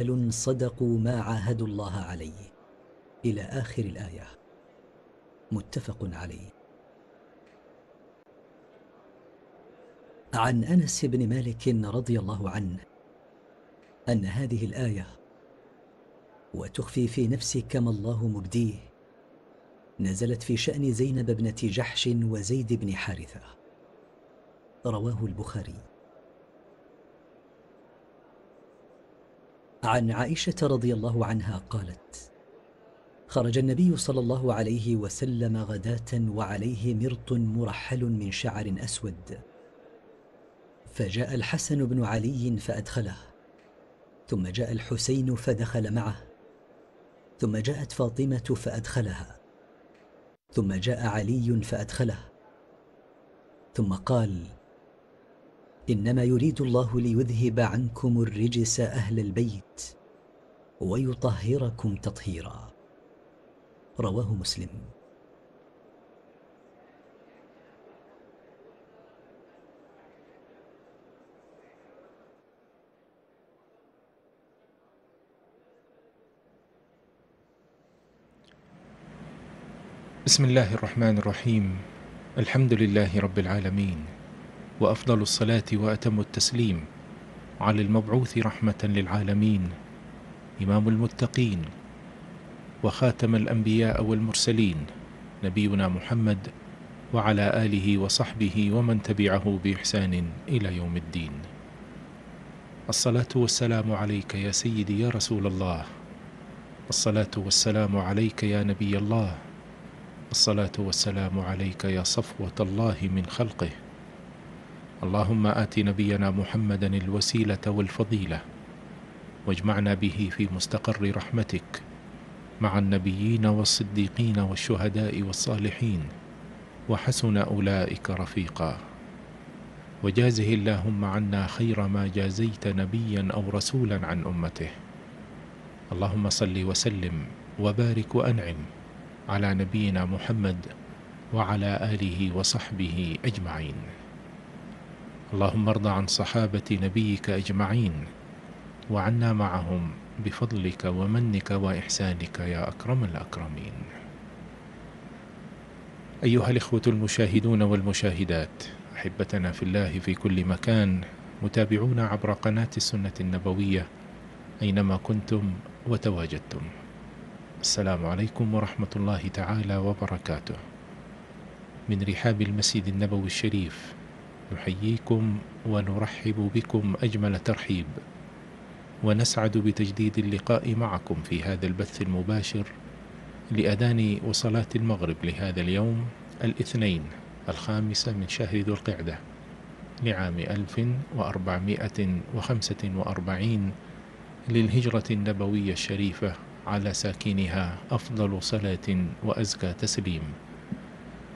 رجال صدقوا ما عاهدوا الله عليه. إلى اخر الايه. متفق عليه. عن انس بن مالك رضي الله عنه ان هذه الايه وتخفي في نفسك ما الله مبديه نزلت في شان زينب ابنه جحش وزيد بن حارثه. رواه البخاري. عن عائشة رضي الله عنها قالت خرج النبي صلى الله عليه وسلم غداة وعليه مرط مرحل من شعر أسود. فجاء الحسن بن علي فأدخله ثم جاء الحسين فدخل معه ثم جاءت فاطمة فأدخلها ثم جاء علي فأدخله ثم قال إنما يريد الله ليذهب عنكم الرجس أهل البيت ويطهركم تطهيرا. رواه مسلم. بسم الله الرحمن الرحيم. الحمد لله رب العالمين. وأفضل الصلاة وأتم التسليم. على المبعوث رحمة للعالمين. إمام المتقين. وخاتم الأنبياء والمرسلين. نبينا محمد وعلى آله وصحبه ومن تبعه بإحسان إلى يوم الدين. الصلاة والسلام عليك يا سيدي يا رسول الله. الصلاة والسلام عليك يا نبي الله. الصلاة والسلام عليك يا صفوة الله من خلقه. اللهم آت نبينا محمدا الوسيلة والفضيلة واجمعنا به في مستقر رحمتك مع النبيين والصديقين والشهداء والصالحين وحسن أولئك رفيقا. وجازه اللهم عنا خير ما جازيت نبيا أو رسولا عن أمته. اللهم صل وسلم وبارك وأنعم على نبينا محمد وعلى آله وصحبه أجمعين. اللهم ارض عن صحابة نبيك أجمعين وعنا معهم بفضلك ومنك وإحسانك يا أكرم الأكرمين. أيها الإخوة المشاهدون والمشاهدات أحبتنا في الله في كل مكان متابعون عبر قناة السنة النبوية أينما كنتم وتواجدتم. السلام عليكم ورحمة الله تعالى وبركاته. من رحاب المسجد النبوي الشريف نحييكم ونرحب بكم أجمل ترحيب ونسعد بتجديد اللقاء معكم في هذا البث المباشر لأذان وصلاة المغرب لهذا اليوم الاثنين الخامسة من شهر ذو القعدة لعام 1445 للهجرة النبوية الشريفة على ساكنها أفضل صلاة وأزكى تسليم.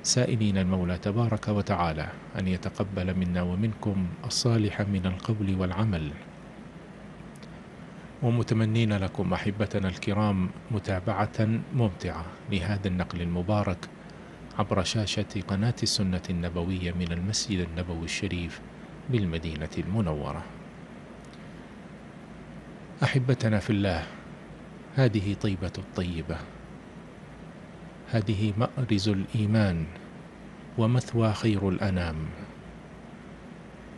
سائلين المولى تبارك وتعالى أن يتقبل منا ومنكم الصالح من القول والعمل. ومتمنين لكم أحبتنا الكرام متابعة ممتعة لهذا النقل المبارك عبر شاشة قناة السنة النبوية من المسجد النبوي الشريف بالمدينة المنورة. أحبتنا في الله هذه طيبة الطيبة. هذه مأرز الإيمان ومثوى خير الأنام.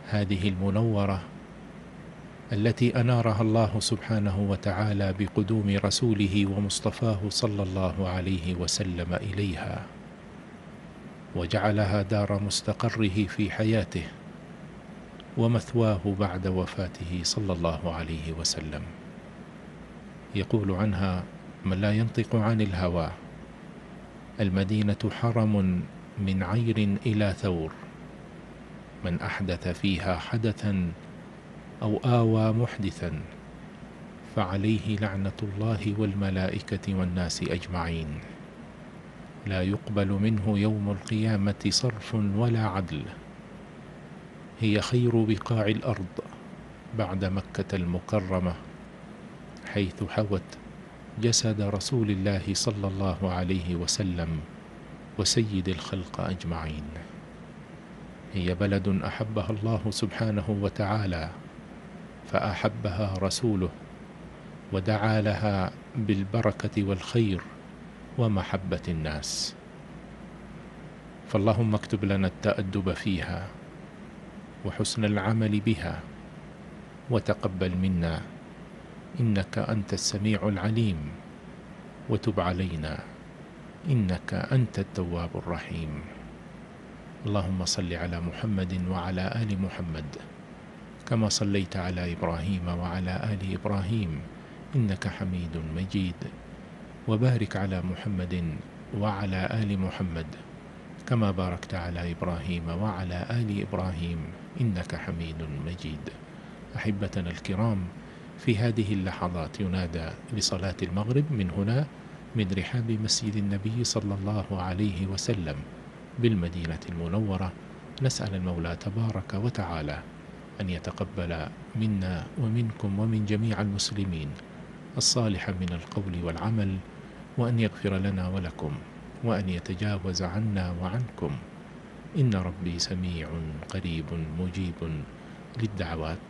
هذه المنورة التي أنارها الله سبحانه وتعالى بقدوم رسوله ومصطفاه صلى الله عليه وسلم إليها وجعلها دار مستقره في حياته ومثواه بعد وفاته صلى الله عليه وسلم. يقول عنها من لا ينطق عن الهوى المدينة حرم من عير إلى ثور من أحدث فيها حدثا أو آوى محدثا فعليه لعنة الله والملائكة والناس أجمعين. لا يقبل منه يوم القيامة صرف ولا عدل. هي خير بقاع الأرض بعد مكة المكرمة حيث حوت جسد رسول الله صلى الله عليه وسلم وسيد الخلق أجمعين. هي بلد أحبها الله سبحانه وتعالى فأحبها رسوله ودعا لها بالبركة والخير ومحبة الناس. فاللهم اكتب لنا التأدب فيها وحسن العمل بها وتقبل منا إنك أنت السميع العليم. وتب علينا إنك أنت التواب الرحيم. اللهم صل على محمد وعلى آل محمد كما صليت على إبراهيم وعلى آل إبراهيم إنك حميد مجيد. وبارك على محمد وعلى آل محمد كما باركت على إبراهيم وعلى آل إبراهيم إنك حميد مجيد. أحبتنا الكرام في هذه اللحظات ينادى لصلاة المغرب من هنا من رحاب مسجد النبي صلى الله عليه وسلم بالمدينة المنورة. نسأل المولى تبارك وتعالى أن يتقبل منا ومنكم ومن جميع المسلمين الصالح من القول والعمل وأن يغفر لنا ولكم وأن يتجاوز عنا وعنكم. إن ربي سميع قريب مجيب للدعوات.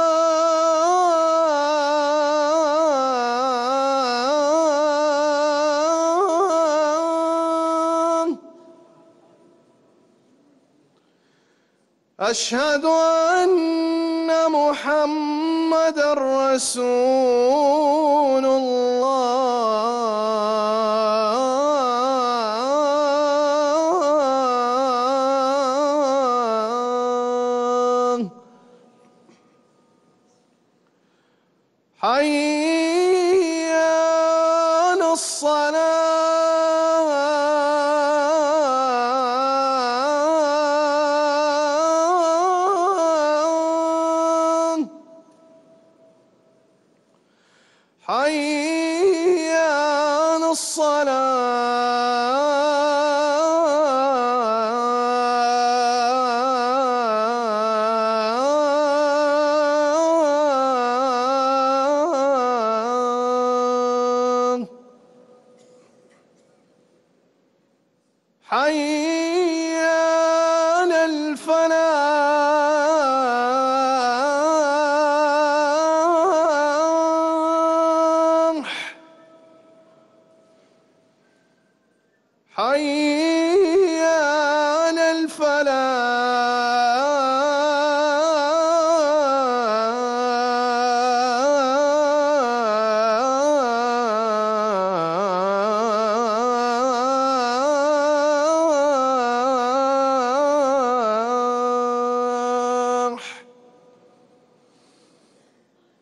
أشهد أن محمد رسول حي على الصلاة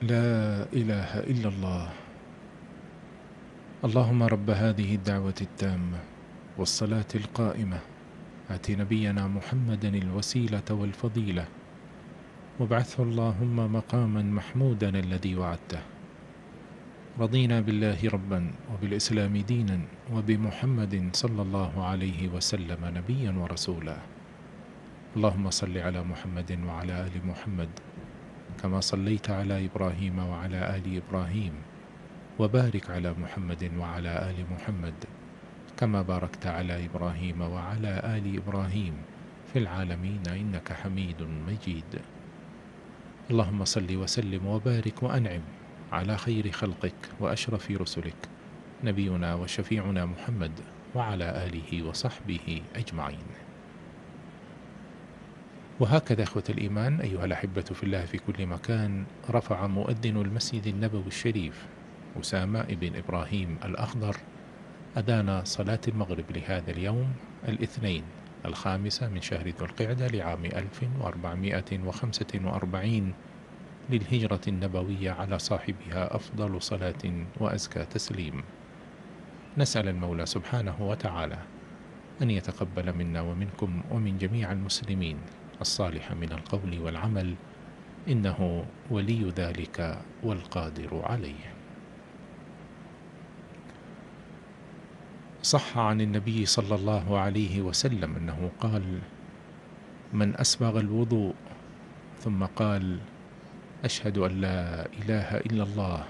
لا إله إلا الله. اللهم رب هذه الدعوة التامة والصلاة القائمة. آت نبينا محمدا الوسيلة والفضيلة. وابعثه اللهم مقاما محمودا الذي وعدته. رضينا بالله ربا وبالإسلام دينا وبمحمد صلى الله عليه وسلم نبيا ورسولا. اللهم صل على محمد وعلى آل محمد كما صليت على إبراهيم وعلى آل إبراهيم وبارك على محمد وعلى آل محمد كما باركت على إبراهيم وعلى آل إبراهيم في العالمين إنك حميد مجيد. اللهم صل وسلم وبارك وأنعم على خير خلقك وأشرف رسلك نبينا وشفيعنا محمد وعلى آله وصحبه أجمعين. وهكذا أخوة الإيمان أيها الأحبة في الله في كل مكان رفع مؤذن المسجد النبوي الشريف أسامة بن إبراهيم الأخضر أدان صلاة المغرب لهذا اليوم الاثنين الخامسة من شهر ذو القعدة لعام 1445 للهجرة النبوية على صاحبها أفضل صلاة وأزكى تسليم. نسأل المولى سبحانه وتعالى أن يتقبل منا ومنكم ومن جميع المسلمين الصالح من القول والعمل إنه ولي ذلك والقادر عليه. صح عن النبي صلى الله عليه وسلم أنه قال من أسبغ الوضوء ثم قال أشهد أن لا إله إلا الله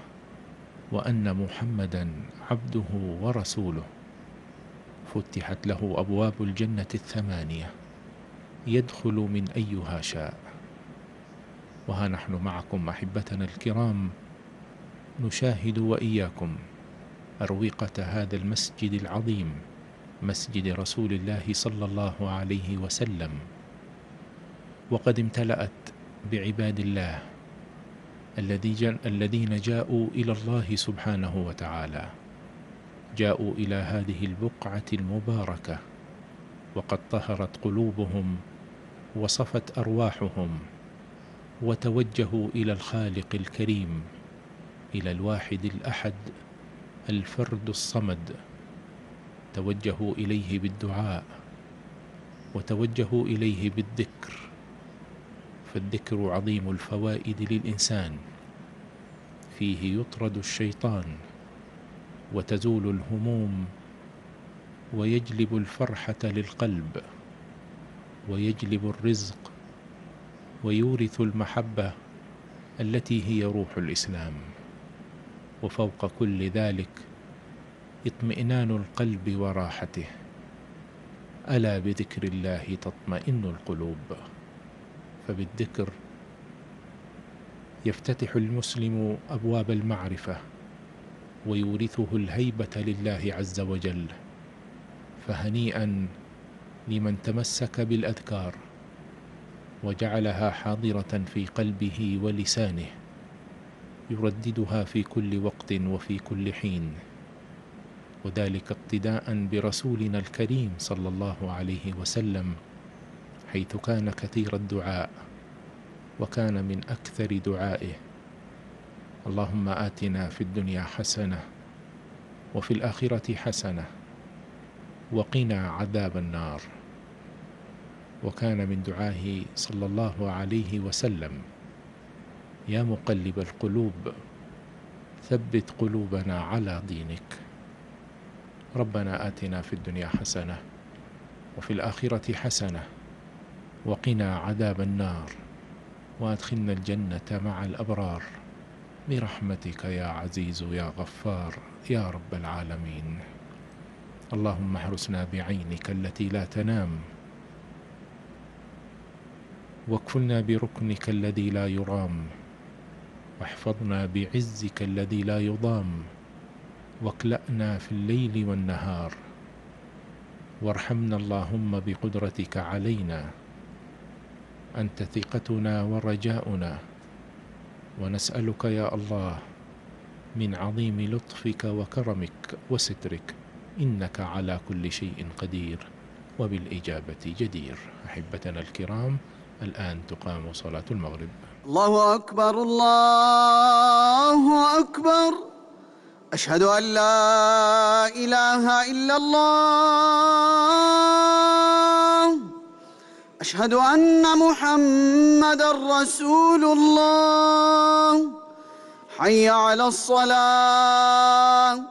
وأن محمدا عبده ورسوله. فتحت له أبواب الجنة الثمانية. يدخل من أيها شاء. وها نحن معكم أحبتنا الكرام. نشاهد وإياكم أروقة هذا المسجد العظيم مسجد رسول الله صلى الله عليه وسلم. وقد امتلأت بعباد الله الذين جاءوا إلى الله سبحانه وتعالى. جاءوا إلى هذه البقعة المباركة وقد طهرت قلوبهم وصفت أرواحهم وتوجهوا إلى الخالق الكريم إلى الواحد الأحد الفرد الصمد. توجهوا إليه بالدعاء وتوجهوا إليه بالذكر فالذكر عظيم الفوائد للإنسان. فيه يطرد الشيطان وتزول الهموم ويجلب الفرحة للقلب. ويجلب الرزق ويورث المحبة التي هي روح الإسلام. وفوق كل ذلك اطمئنان القلب وراحته. ألا بذكر الله تطمئن القلوب. فبالذكر يفتتح المسلم أبواب المعرفة ويورثه الهيبة لله عز وجل. فهنيئا لمن تمسك بالأذكار وجعلها حاضرة في قلبه ولسانه يرددها في كل وقت وفي كل حين. وذلك اقتداء برسولنا الكريم صلى الله عليه وسلم حيث كان كثير الدعاء وكان من أكثر دعائه. اللهم آتنا في الدنيا حسنة وفي الآخرة حسنة وقنا عذاب النار. وكان من دعائه صلى الله عليه وسلم يا مقلب القلوب ثبت قلوبنا على دينك. ربنا آتنا في الدنيا حسنة وفي الآخرة حسنة وقنا عذاب النار. وأدخلنا الجنة مع الأبرار. برحمتك يا عزيز يا غفار يا رب العالمين. اللهم احرسنا بعينك التي لا تنام واكفلنا بركنك الذي لا يرام واحفظنا بعزك الذي لا يضام واكلأنا في الليل والنهار وارحمنا اللهم بقدرتك علينا أنت ثقتنا ورجاؤنا ونسألك يا الله من عظيم لطفك وكرمك وسترك إنك على كل شيء قدير وبالإجابة جدير. أحبتنا الكرام الآن تقام صلاة المغرب. الله أكبر الله أكبر. أشهد أن لا إله إلا الله. أشهد أن محمد رسول الله. حي على الصلاة.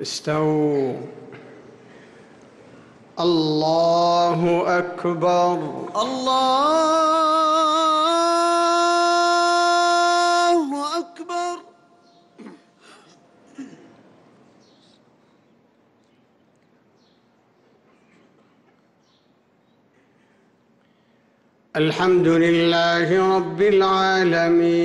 استووا. الله أكبر. الله أكبر. الحمد لله رب العالمين.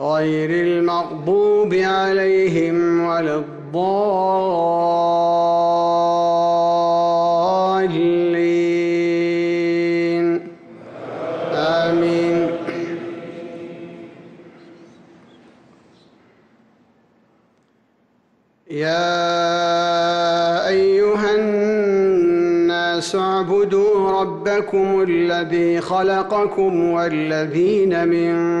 غير المغضوب عليهم ولا الضالين. آمين. يا أيها الناس اعبدوا ربكم الذي خلقكم والذين من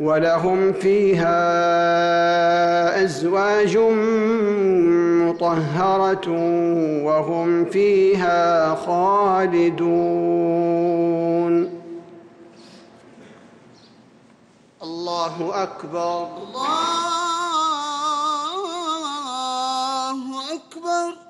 ولهم فيها أزواج مطهرة وهم فيها خالدون. الله أكبر. الله أكبر.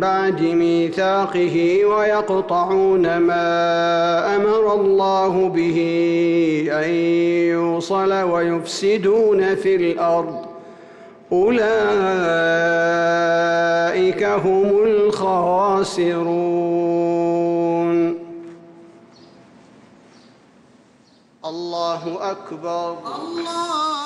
بعد ميثاقه ويقطعون ما أمر الله به أن يوصل ويفسدون في الأرض. أولئك هم الخاسرون. الله أكبر. الله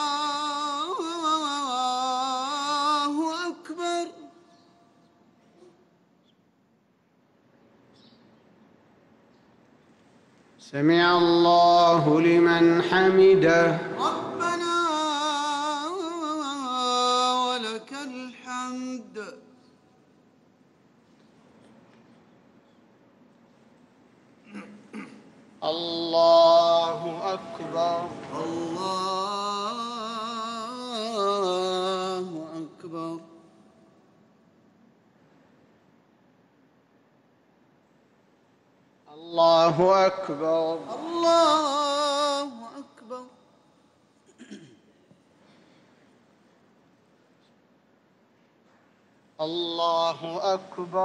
سمع الله لمن حمده.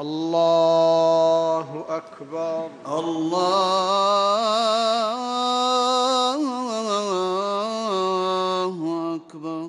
الله أكبر الله أكبر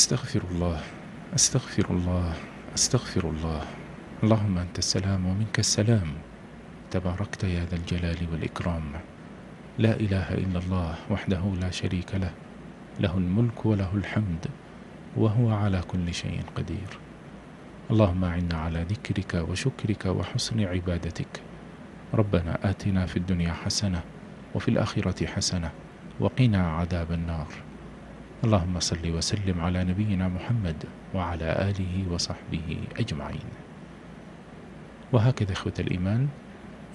أستغفر الله أستغفر الله أستغفر الله. اللهم أنت السلام ومنك السلام. تباركت يا ذا الجلال والإكرام. لا إله إلا الله وحده لا شريك له. له الملك وله الحمد وهو على كل شيء قدير. اللهم أعنا على ذكرك وشكرك وحسن عبادتك. ربنا آتنا في الدنيا حسنة وفي الآخرة حسنة وقنا عذاب النار. اللهم صل وسلم على نبينا محمد وعلى آله وصحبه أجمعين. وهكذا إخوة الإيمان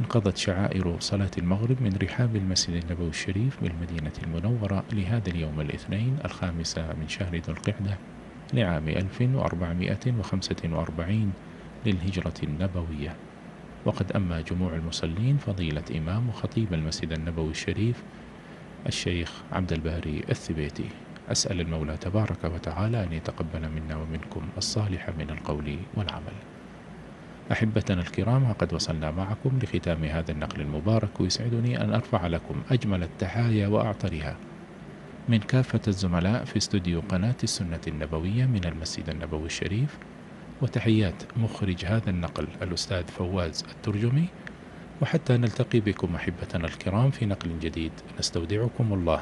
انقضت شعائر صلاة المغرب من رحاب المسجد النبوي الشريف بالمدينة المنورة لهذا اليوم الاثنين الخامس من شهر ذو القعدة لعام 1445 للهجرة النبوية. وقد أما جموع المصلين فضيلة إمام وخطيب المسجد النبوي الشريف الشيخ عبد الباري الثبيتي. أسأل المولى تبارك وتعالى أن يتقبل منا ومنكم الصالح من القول والعمل. أحبتنا الكرام قد وصلنا معكم لختام هذا النقل المبارك ويسعدني أن أرفع لكم أجمل التحايا وأعطرها من كافة الزملاء في استوديو قناة السنة النبوية من المسجد النبوي الشريف وتحيات مخرج هذا النقل الأستاذ فواز الترجمي وحتى نلتقي بكم أحبتنا الكرام في نقل جديد. نستودعكم الله.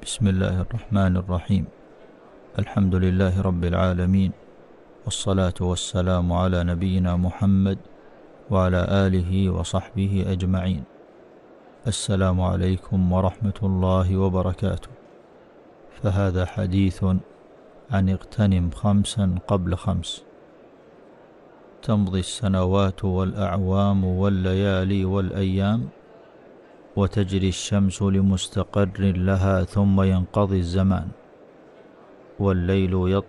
بسم الله الرحمن الرحيم. الحمد لله رب العالمين والصلاة والسلام على نبينا محمد وعلى آله وصحبه أجمعين. السلام عليكم ورحمة الله وبركاته. فهذا حديث عن اغتنم خمسا قبل خمس. تمضي السنوات والأعوام والليالي والأيام وتجري الشمس لمستقر لها ثم ينقضي الزمان والليل يطلع